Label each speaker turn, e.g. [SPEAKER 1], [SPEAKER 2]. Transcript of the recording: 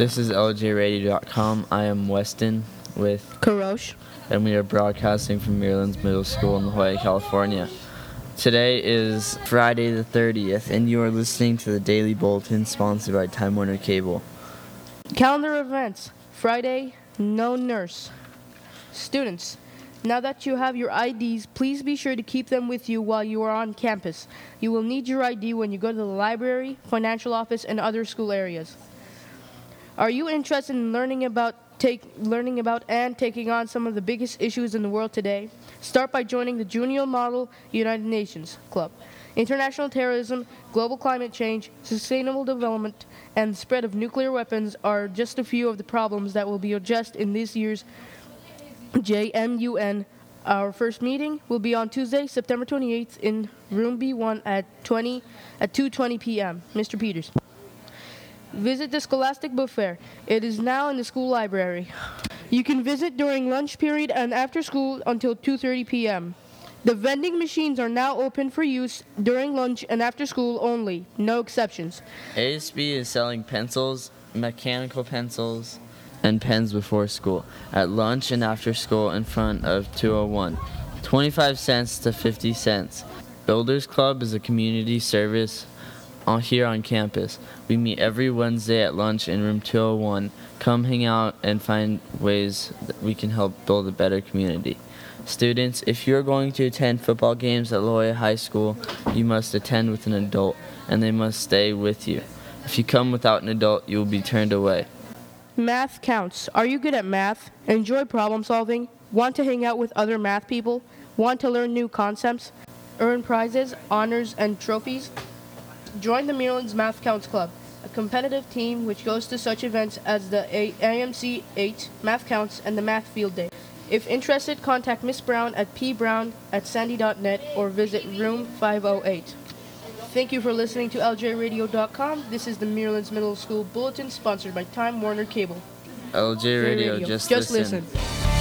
[SPEAKER 1] This is LJRadio.com. I am Weston with,
[SPEAKER 2] Karosh.
[SPEAKER 1] and we are broadcasting from Muirlands Middle School in La Jolla, California. Today is Friday the 30th, and you are listening to the Daily Bulletin sponsored by Time Warner Cable.
[SPEAKER 2] Calendar events. Friday, no nurse. Students, now that you have your IDs, please be sure to keep them with you while you are on campus. You will need your ID when you go to the library, financial office, and other school areas. Are you interested in learning about take learning about and taking on some of the biggest issues in the world today? Start by joining the Junior Model United Nations Club. International terrorism, global climate change, sustainable development, and the spread of nuclear weapons are just a few of the problems that will be addressed in this year's JMUN. Our first meeting will be on Tuesday, September 28th in room B1 at 20 at 2:20 p.m. Mr. Peters. Visit the Scholastic Book Fair. It is now in the school library. You can visit during lunch period and after school until 2:30 p.m. The vending machines are now open for use during lunch and after school only, no exceptions.
[SPEAKER 1] ASB is selling pencils, mechanical pencils, and pens before school at lunch and after school in front of 201. 25 cents to 50 cents. Builders Club is a community service on here on campus. We meet every Wednesday at lunch in room 201. Come hang out and find ways that we can help build a better community. Students, if you're going to attend football games at La Jolla High School, you must attend with an adult and they must stay with you. If you come without an adult, you will be turned away.
[SPEAKER 2] Math counts. Are you good at math? Enjoy problem solving? Want to hang out with other math people? Want to learn new concepts? Earn prizes, honors, and trophies? Join the Muirlands Math Counts Club, a competitive team which goes to such events as the A- AMC 8 Math Counts and the Math Field Day. If interested, contact Miss Brown at pbrown at sandi.net or visit room 508. Thank you for listening to LJRadio.com. This is the Muirlands Middle School Bulletin sponsored by Time Warner Cable.
[SPEAKER 1] LJ Radio, just, listen.
[SPEAKER 2] listen.